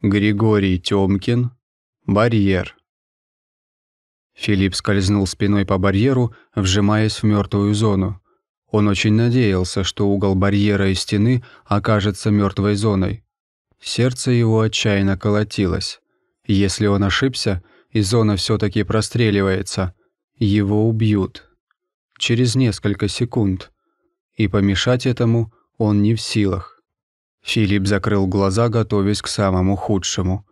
Григорий Тёмкин. Барьер. Филипп скользнул спиной по барьеру, вжимаясь в мертвую зону. Он очень надеялся, что угол барьера и стены окажется мертвой зоной. Сердце его отчаянно колотилось. Если он ошибся, и зона все-таки простреливается, его убьют. Через несколько секунд. И помешать этому он не в силах. Филипп закрыл глаза, готовясь к самому худшему.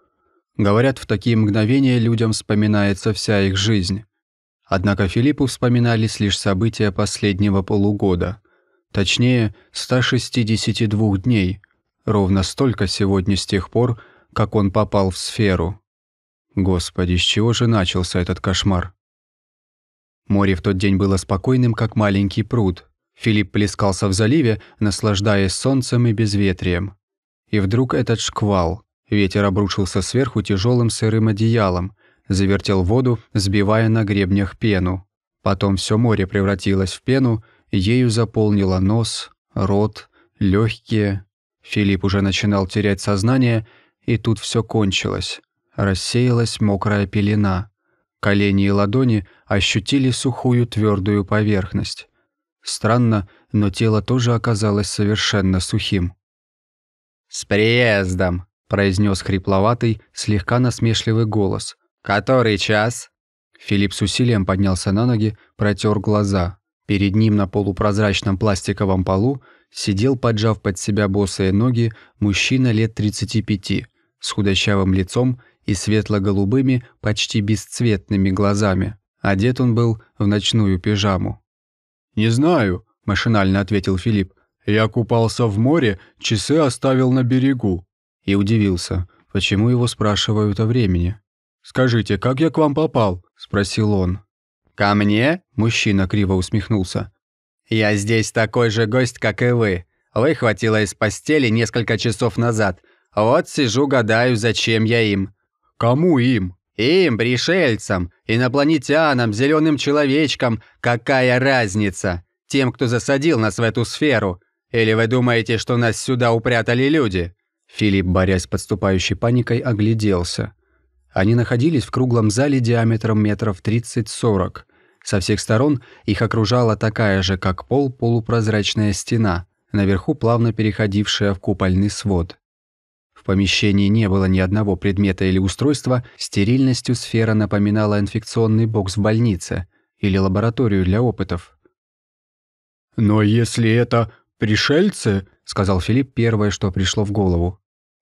Говорят, в такие мгновения людям вспоминается вся их жизнь. Однако Филиппу вспоминались лишь события последнего полугода. Точнее, 162 дней. Ровно столько сегодня с тех пор, как он попал в сферу. Господи, с чего же начался этот кошмар? Море в тот день было спокойным, как маленький пруд, Филипп плескался в заливе, наслаждаясь солнцем и безветрием. И вдруг этот шквал. Ветер обрушился сверху тяжелым сырым одеялом, завертел воду, сбивая на гребнях пену. Потом все море превратилось в пену, ею заполнило нос, рот, легкие. Филипп уже начинал терять сознание, и тут все кончилось. Рассеялась мокрая пелена. Колени и ладони ощутили сухую твердую поверхность. Странно, но тело тоже оказалось совершенно сухим. «С приездом!» – произнес хрипловатый, слегка насмешливый голос. «Который час?» Филипп с усилием поднялся на ноги, протер глаза. Перед ним на полупрозрачном пластиковом полу сидел, поджав под себя босые ноги, мужчина лет 35, с худощавым лицом и светло-голубыми, почти бесцветными глазами. Одет он был в ночную пижаму. «Не знаю», – машинально ответил Филипп. «Я купался в море, часы оставил на берегу». И удивился, почему его спрашивают о времени. «Скажите, как я к вам попал?» – спросил он. «Ко мне?» – мужчина криво усмехнулся. «Я здесь такой же гость, как и вы. Выхватила из постели несколько часов назад. Вот сижу, гадаю, зачем я им». «Кому им?» Им, пришельцам, инопланетянам, зеленым человечкам, какая разница? Тем, кто засадил нас в эту сферу. Или вы думаете, что нас сюда упрятали люди?» Филипп, борясь с подступающей паникой, огляделся. Они находились в круглом зале диаметром метров 30-40. Со всех сторон их окружала такая же, как пол, полупрозрачная стена, наверху плавно переходившая в купольный свод помещении не было ни одного предмета или устройства, стерильностью сфера напоминала инфекционный бокс в больнице или лабораторию для опытов. «Но если это пришельцы», — сказал Филипп первое, что пришло в голову,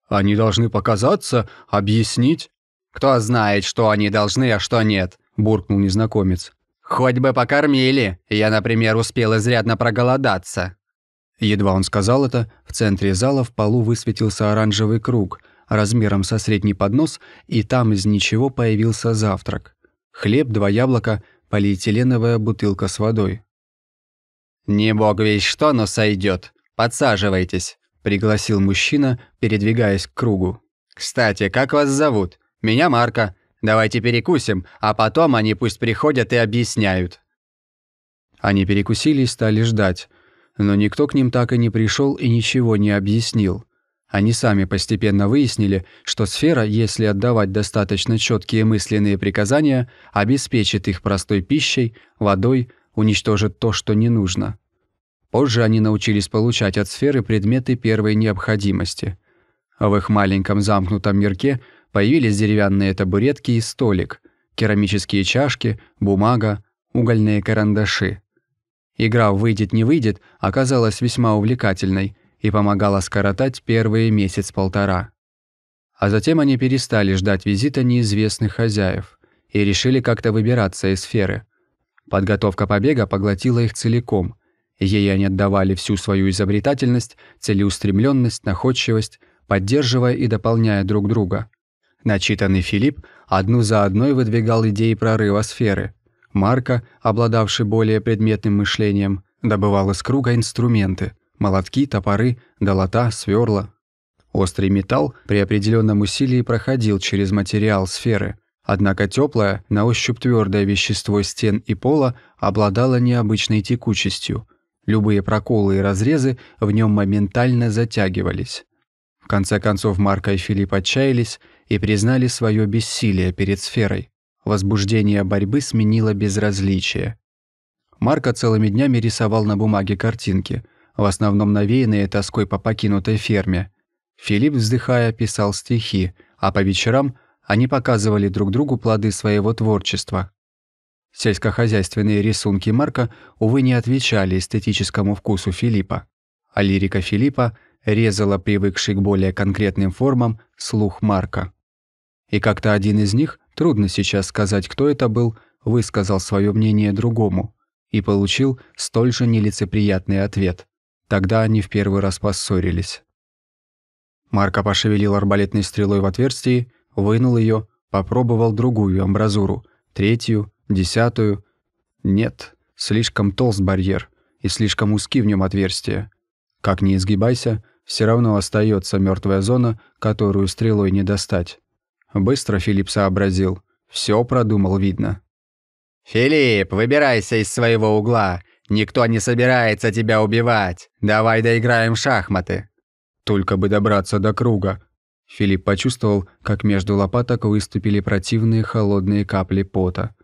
«они должны показаться, объяснить». «Кто знает, что они должны, а что нет», — буркнул незнакомец. «Хоть бы покормили. Я, например, успел изрядно проголодаться». Едва он сказал это, в центре зала в полу высветился оранжевый круг размером со средний поднос, и там из ничего появился завтрак. Хлеб, два яблока, полиэтиленовая бутылка с водой. «Не бог весь что, но сойдет. Подсаживайтесь», — пригласил мужчина, передвигаясь к кругу. «Кстати, как вас зовут? Меня Марка. Давайте перекусим, а потом они пусть приходят и объясняют». Они перекусили и стали ждать но никто к ним так и не пришел и ничего не объяснил. Они сами постепенно выяснили, что сфера, если отдавать достаточно четкие мысленные приказания, обеспечит их простой пищей, водой, уничтожит то, что не нужно. Позже они научились получать от сферы предметы первой необходимости. В их маленьком замкнутом мирке появились деревянные табуретки и столик, керамические чашки, бумага, угольные карандаши. Игра «Выйдет, не выйдет» оказалась весьма увлекательной и помогала скоротать первые месяц-полтора. А затем они перестали ждать визита неизвестных хозяев и решили как-то выбираться из сферы. Подготовка побега поглотила их целиком. Ей они отдавали всю свою изобретательность, целеустремленность, находчивость, поддерживая и дополняя друг друга. Начитанный Филипп одну за одной выдвигал идеи прорыва сферы – Марка, обладавший более предметным мышлением, добывал из круга инструменты – молотки, топоры, долота, сверла. Острый металл при определенном усилии проходил через материал сферы, однако теплое, на ощупь твердое вещество стен и пола обладало необычной текучестью. Любые проколы и разрезы в нем моментально затягивались. В конце концов Марка и Филипп отчаялись и признали свое бессилие перед сферой. Возбуждение борьбы сменило безразличие. Марка целыми днями рисовал на бумаге картинки, в основном навеянные тоской по покинутой ферме. Филипп, вздыхая, писал стихи, а по вечерам они показывали друг другу плоды своего творчества. Сельскохозяйственные рисунки Марка, увы, не отвечали эстетическому вкусу Филиппа, а лирика Филиппа резала привыкший к более конкретным формам слух Марка. И как-то один из них, трудно сейчас сказать, кто это был, высказал свое мнение другому и получил столь же нелицеприятный ответ. Тогда они в первый раз поссорились. Марко пошевелил арбалетной стрелой в отверстии, вынул ее, попробовал другую амбразуру, третью, десятую. Нет, слишком толст барьер и слишком узки в нем отверстия. Как ни изгибайся, все равно остается мертвая зона, которую стрелой не достать. Быстро Филипп сообразил. Все продумал, видно. «Филипп, выбирайся из своего угла. Никто не собирается тебя убивать. Давай доиграем в шахматы». Только бы добраться до круга. Филипп почувствовал, как между лопаток выступили противные холодные капли пота.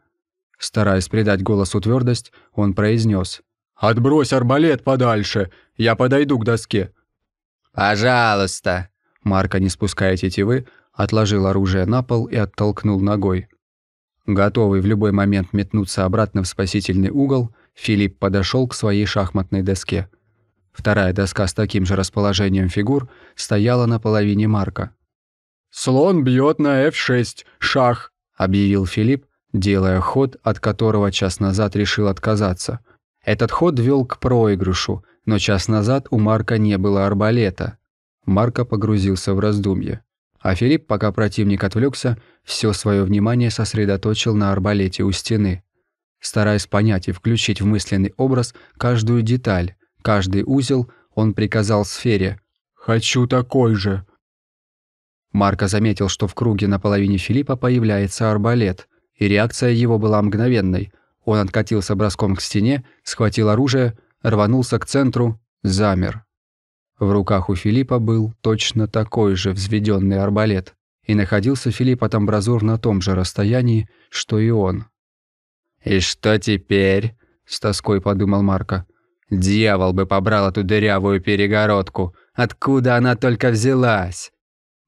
Стараясь придать голосу твердость, он произнес: «Отбрось арбалет подальше, я подойду к доске». «Пожалуйста». Марка, не спуская тетивы, отложил оружие на пол и оттолкнул ногой. Готовый в любой момент метнуться обратно в спасительный угол, Филипп подошел к своей шахматной доске. Вторая доска с таким же расположением фигур стояла на половине Марка. «Слон бьет на f6, шах», — объявил Филипп, делая ход, от которого час назад решил отказаться. Этот ход вел к проигрышу, но час назад у Марка не было арбалета. Марка погрузился в раздумье. А Филипп, пока противник отвлекся, все свое внимание сосредоточил на арбалете у стены. Стараясь понять и включить в мысленный образ каждую деталь, каждый узел, он приказал сфере «Хочу такой же». Марко заметил, что в круге на половине Филиппа появляется арбалет, и реакция его была мгновенной. Он откатился броском к стене, схватил оружие, рванулся к центру, замер. В руках у Филиппа был точно такой же взведенный арбалет, и находился Филипп от амбразур на том же расстоянии, что и он. «И что теперь?» — с тоской подумал Марко. «Дьявол бы побрал эту дырявую перегородку! Откуда она только взялась?»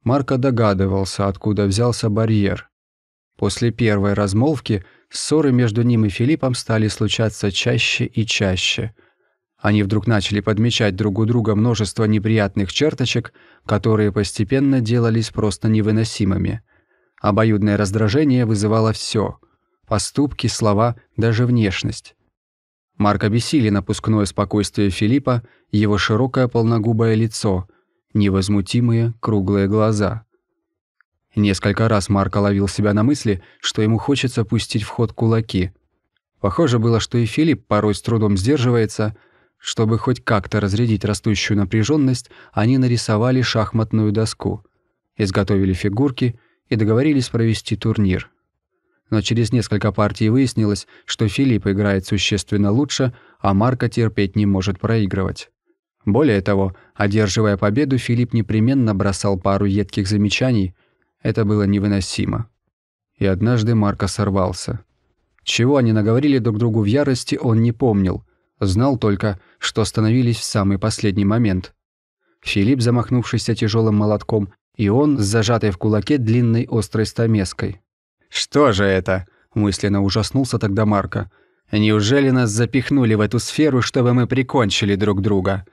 Марко догадывался, откуда взялся барьер. После первой размолвки ссоры между ним и Филиппом стали случаться чаще и чаще — они вдруг начали подмечать друг у друга множество неприятных черточек, которые постепенно делались просто невыносимыми. Обоюдное раздражение вызывало все: поступки, слова, даже внешность. Марк обессили напускное спокойствие Филиппа, его широкое полногубое лицо, невозмутимые круглые глаза. Несколько раз Марк ловил себя на мысли, что ему хочется пустить в ход кулаки. Похоже было, что и Филипп порой с трудом сдерживается – чтобы хоть как-то разрядить растущую напряженность, они нарисовали шахматную доску, изготовили фигурки и договорились провести турнир. Но через несколько партий выяснилось, что Филипп играет существенно лучше, а Марко терпеть не может проигрывать. Более того, одерживая победу, Филипп непременно бросал пару едких замечаний. Это было невыносимо. И однажды Марко сорвался. Чего они наговорили друг другу в ярости, он не помнил – Знал только, что остановились в самый последний момент. Филипп, замахнувшийся тяжелым молотком, и он с зажатой в кулаке длинной острой стамеской. «Что же это?» – мысленно ужаснулся тогда Марко. «Неужели нас запихнули в эту сферу, чтобы мы прикончили друг друга?»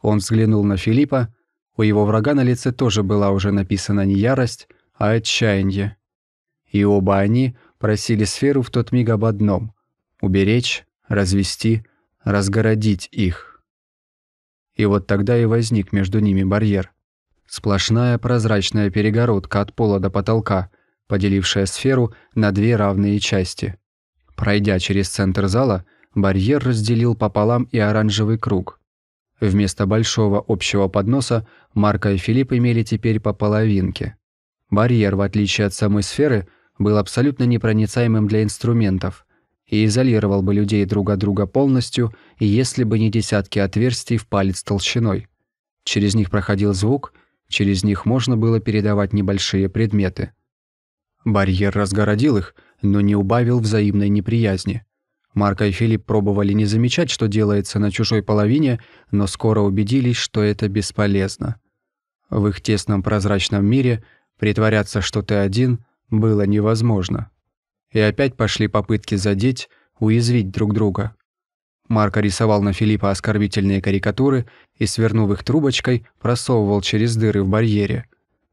Он взглянул на Филиппа. У его врага на лице тоже была уже написана не ярость, а отчаяние. И оба они просили сферу в тот миг об одном – уберечь, развести, разгородить их. И вот тогда и возник между ними барьер. Сплошная прозрачная перегородка от пола до потолка, поделившая сферу на две равные части. Пройдя через центр зала, барьер разделил пополам и оранжевый круг. Вместо большого общего подноса Марка и Филипп имели теперь по половинке. Барьер, в отличие от самой сферы, был абсолютно непроницаемым для инструментов, и изолировал бы людей друг от друга полностью, если бы не десятки отверстий в палец толщиной. Через них проходил звук, Через них можно было передавать небольшие предметы. Барьер разгородил их, но не убавил взаимной неприязни. Марко и Филипп пробовали не замечать, что делается на чужой половине, но скоро убедились, что это бесполезно. В их тесном прозрачном мире притворяться, что ты один, было невозможно. И опять пошли попытки задеть, уязвить друг друга. Марко рисовал на Филиппа оскорбительные карикатуры и, свернув их трубочкой, просовывал через дыры в барьере.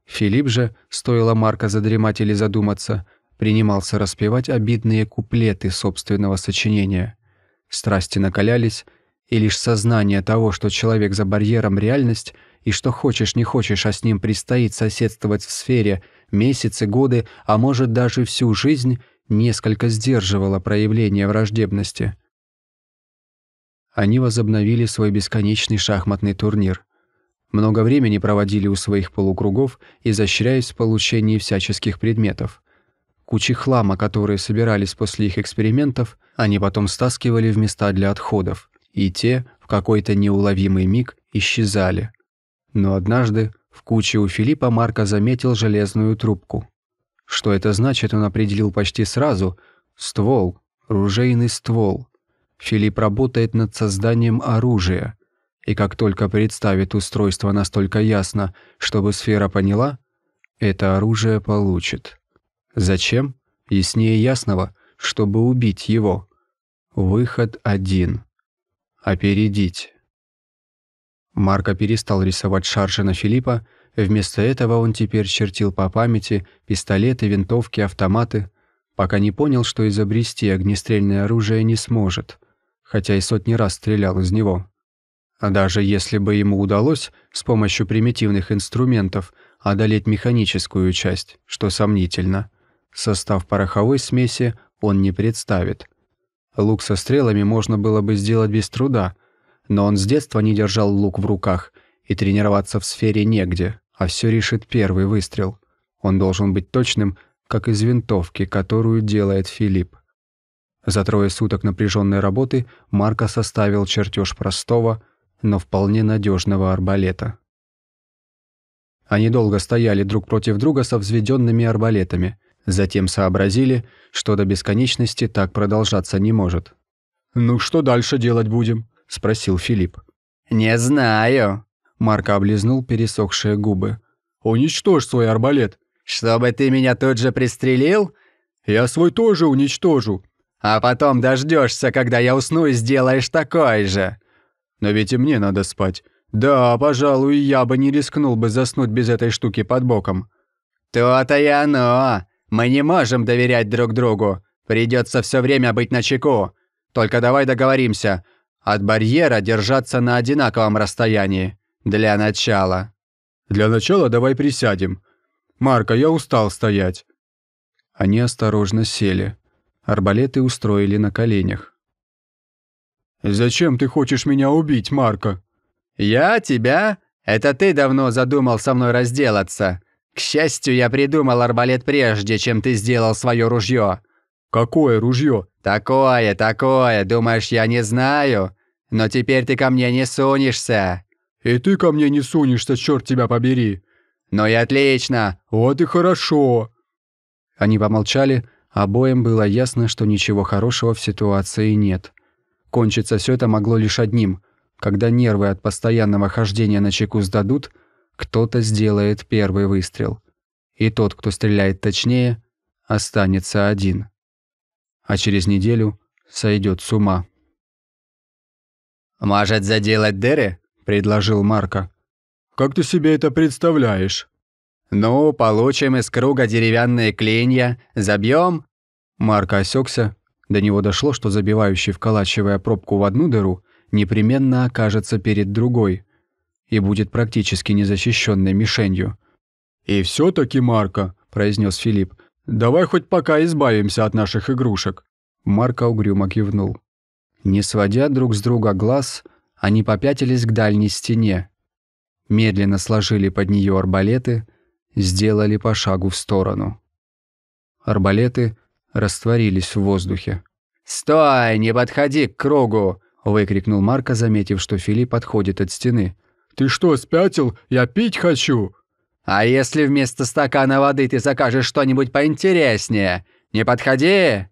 Филипп же, стоило Марко задремать или задуматься, принимался распевать обидные куплеты собственного сочинения. Страсти накалялись, и лишь сознание того, что человек за барьером реальность, и что хочешь не хочешь, а с ним предстоит соседствовать в сфере месяцы, годы, а может даже всю жизнь, несколько сдерживало проявление враждебности. Они возобновили свой бесконечный шахматный турнир. Много времени проводили у своих полукругов, изощряясь в получении всяческих предметов. Кучи хлама, которые собирались после их экспериментов, они потом стаскивали в места для отходов, и те в какой-то неуловимый миг исчезали. Но однажды в куче у Филиппа Марка заметил железную трубку. Что это значит, он определил почти сразу. Ствол, ружейный ствол. Филипп работает над созданием оружия. И как только представит устройство настолько ясно, чтобы сфера поняла, это оружие получит. Зачем? Яснее ясного, чтобы убить его. Выход один. Опередить. Марко перестал рисовать шаржи на Филиппа, вместо этого он теперь чертил по памяти пистолеты, винтовки, автоматы, пока не понял, что изобрести огнестрельное оружие не сможет, хотя и сотни раз стрелял из него. А даже если бы ему удалось с помощью примитивных инструментов одолеть механическую часть, что сомнительно – Состав пороховой смеси он не представит. Лук со стрелами можно было бы сделать без труда, но он с детства не держал лук в руках, и тренироваться в сфере негде, а все решит первый выстрел. Он должен быть точным, как из винтовки, которую делает Филипп. За трое суток напряженной работы Марко составил чертеж простого, но вполне надежного арбалета. Они долго стояли друг против друга со взведенными арбалетами – Затем сообразили, что до бесконечности так продолжаться не может. «Ну что дальше делать будем?» – спросил Филипп. «Не знаю». Марко облизнул пересохшие губы. «Уничтожь свой арбалет». «Чтобы ты меня тут же пристрелил?» «Я свой тоже уничтожу». «А потом дождешься, когда я усну и сделаешь такой же». «Но ведь и мне надо спать. Да, пожалуй, я бы не рискнул бы заснуть без этой штуки под боком». «То-то и оно. Мы не можем доверять друг другу. Придется все время быть на чеку. Только давай договоримся. От барьера держаться на одинаковом расстоянии. Для начала. Для начала давай присядем. Марка, я устал стоять. Они осторожно сели. Арбалеты устроили на коленях. «Зачем ты хочешь меня убить, Марка?» «Я? Тебя? Это ты давно задумал со мной разделаться. К счастью, я придумал арбалет прежде, чем ты сделал свое ружье. Какое ружье? Такое, такое. Думаешь, я не знаю? Но теперь ты ко мне не сунешься. И ты ко мне не сунешься, черт тебя побери. Ну и отлично. Вот и хорошо. Они помолчали, обоим было ясно, что ничего хорошего в ситуации нет. Кончиться все это могло лишь одним. Когда нервы от постоянного хождения на чеку сдадут, кто-то сделает первый выстрел, и тот, кто стреляет точнее, останется один. А через неделю сойдет с ума. «Может, заделать дыры?» – предложил Марко. «Как ты себе это представляешь?» «Ну, получим из круга деревянные клинья, забьем. Марко осекся. До него дошло, что забивающий, вколачивая пробку в одну дыру, непременно окажется перед другой, и будет практически незащищенной мишенью. «И все таки Марка», – произнес Филипп, – «давай хоть пока избавимся от наших игрушек». Марка угрюмо кивнул. Не сводя друг с друга глаз, они попятились к дальней стене. Медленно сложили под нее арбалеты, сделали по шагу в сторону. Арбалеты растворились в воздухе. «Стой, не подходи к кругу!» – выкрикнул Марка, заметив, что Филипп подходит от стены. «Ты что, спятил? Я пить хочу!» А если вместо стакана воды ты закажешь что-нибудь поинтереснее? Не подходи!»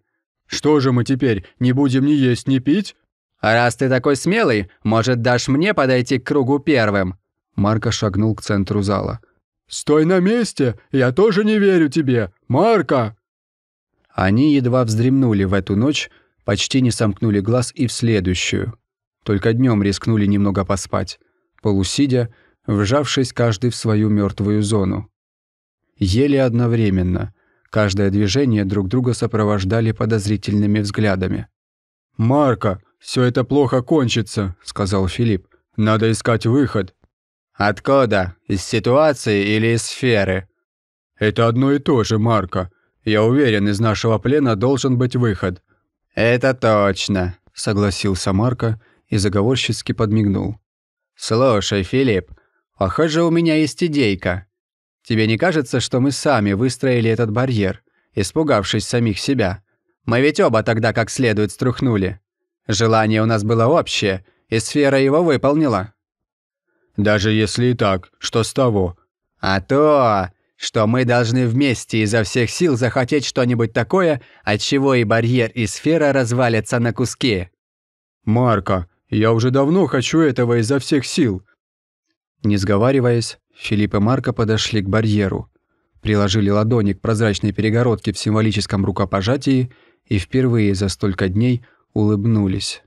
«Что же мы теперь, не будем ни есть, ни пить?» «Раз ты такой смелый, может, дашь мне подойти к кругу первым?» Марко шагнул к центру зала. «Стой на месте! Я тоже не верю тебе! Марка!» Они едва вздремнули в эту ночь, почти не сомкнули глаз и в следующую. Только днем рискнули немного поспать, полусидя, вжавшись каждый в свою мертвую зону. Ели одновременно, каждое движение друг друга сопровождали подозрительными взглядами. «Марка, все это плохо кончится», — сказал Филипп. «Надо искать выход». «Откуда? Из ситуации или из сферы?» «Это одно и то же, Марка. Я уверен, из нашего плена должен быть выход». «Это точно», — согласился Марка и заговорщицки подмигнул. «Слушай, Филипп, Похоже, у меня есть идейка. Тебе не кажется, что мы сами выстроили этот барьер, испугавшись самих себя? Мы ведь оба тогда как следует струхнули. Желание у нас было общее, и сфера его выполнила». «Даже если и так, что с того?» «А то, что мы должны вместе изо всех сил захотеть что-нибудь такое, от чего и барьер, и сфера развалятся на куски». «Марка, я уже давно хочу этого изо всех сил. Не сговариваясь, Филипп и Марко подошли к барьеру, приложили ладони к прозрачной перегородке в символическом рукопожатии и впервые за столько дней улыбнулись.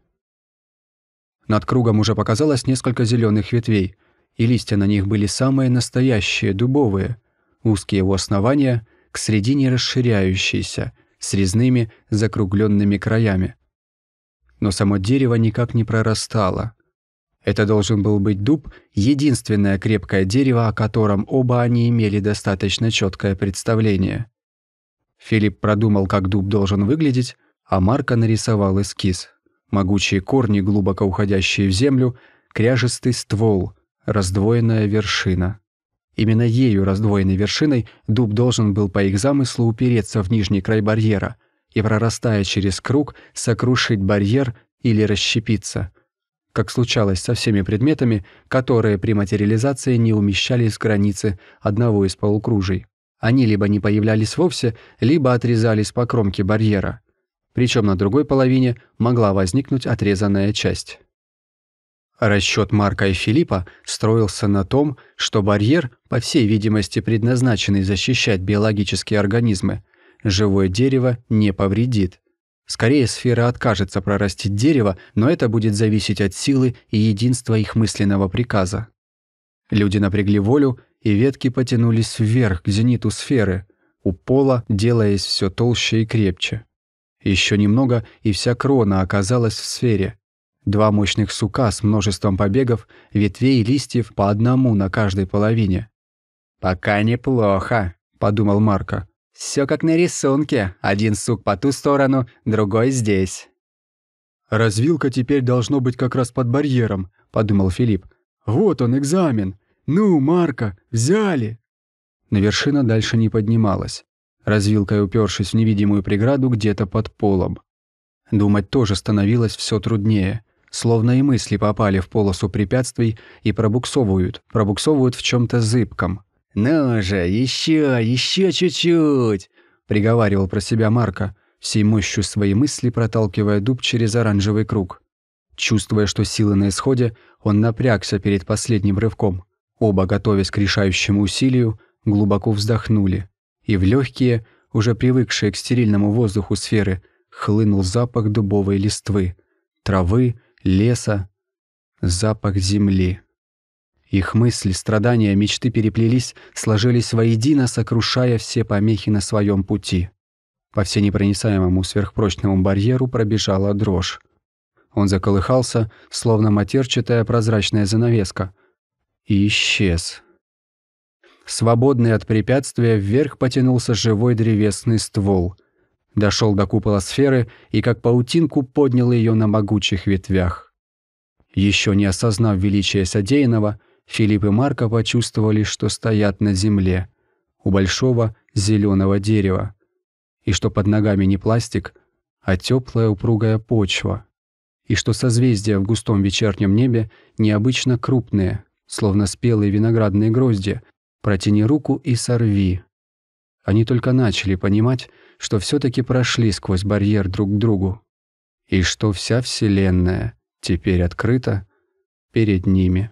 Над кругом уже показалось несколько зеленых ветвей, и листья на них были самые настоящие, дубовые, узкие у основания, к середине расширяющиеся, с резными закругленными краями. Но само дерево никак не прорастало, это должен был быть дуб, единственное крепкое дерево, о котором оба они имели достаточно четкое представление. Филипп продумал, как дуб должен выглядеть, а Марко нарисовал эскиз. Могучие корни, глубоко уходящие в землю, кряжестый ствол, раздвоенная вершина. Именно ею, раздвоенной вершиной, дуб должен был по их замыслу упереться в нижний край барьера и, прорастая через круг, сокрушить барьер или расщепиться – как случалось со всеми предметами, которые при материализации не умещались в границы одного из полукружий. Они либо не появлялись вовсе, либо отрезались по кромке барьера. Причем на другой половине могла возникнуть отрезанная часть. Расчет Марка и Филиппа строился на том, что барьер, по всей видимости предназначенный защищать биологические организмы, живое дерево не повредит. Скорее, сфера откажется прорастить дерево, но это будет зависеть от силы и единства их мысленного приказа. Люди напрягли волю, и ветки потянулись вверх к зениту сферы, у пола делаясь все толще и крепче. Еще немного, и вся крона оказалась в сфере. Два мощных сука с множеством побегов, ветвей и листьев по одному на каждой половине. «Пока неплохо», — подумал Марко. Все как на рисунке. Один сук по ту сторону, другой здесь. «Развилка теперь должно быть как раз под барьером», — подумал Филипп. «Вот он, экзамен. Ну, Марка, взяли!» Но вершина дальше не поднималась, развилкой упершись в невидимую преграду где-то под полом. Думать тоже становилось все труднее, словно и мысли попали в полосу препятствий и пробуксовывают, пробуксовывают в чем то зыбком — «Ну же, еще, еще чуть-чуть!» — приговаривал про себя Марка, всей мощью своей мысли проталкивая дуб через оранжевый круг. Чувствуя, что силы на исходе, он напрягся перед последним рывком. Оба, готовясь к решающему усилию, глубоко вздохнули. И в легкие, уже привыкшие к стерильному воздуху сферы, хлынул запах дубовой листвы, травы, леса, запах земли. Их мысли, страдания, мечты переплелись, сложились воедино, сокрушая все помехи на своем пути. По всенепроницаемому сверхпрочному барьеру пробежала дрожь. Он заколыхался, словно матерчатая прозрачная занавеска, и исчез. Свободный от препятствия вверх потянулся живой древесный ствол. Дошел до купола сферы и как паутинку поднял ее на могучих ветвях. Еще не осознав величия содеянного, Филипп и Марко почувствовали, что стоят на земле, у большого зеленого дерева, и что под ногами не пластик, а теплая упругая почва, и что созвездия в густом вечернем небе необычно крупные, словно спелые виноградные грозди, Протяни руку и сорви. Они только начали понимать, что все-таки прошли сквозь барьер друг к другу, и что вся Вселенная теперь открыта перед ними.